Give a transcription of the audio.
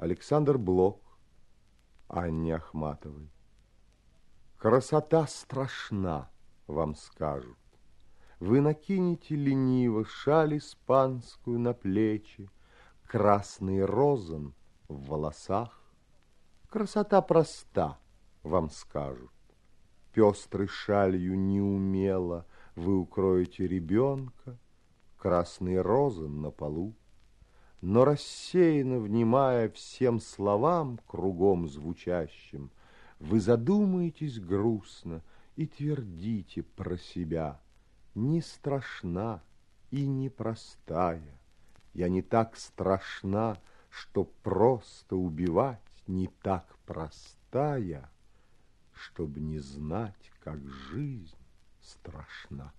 Александр Блок Анне Ахматовой. Красота страшна, вам скажут. Вы накинете лениво шаль испанскую на плечи, Красный розан в волосах. Красота проста, вам скажут. Пестрой шалью неумело Вы укроете ребенка, Красный розан на полу. Но рассеянно внимая всем словам кругом звучащим, Вы задумаетесь грустно и твердите про себя. Не страшна и не простая, Я не так страшна, что просто убивать, Не так простая, Чтоб не знать, как жизнь страшна.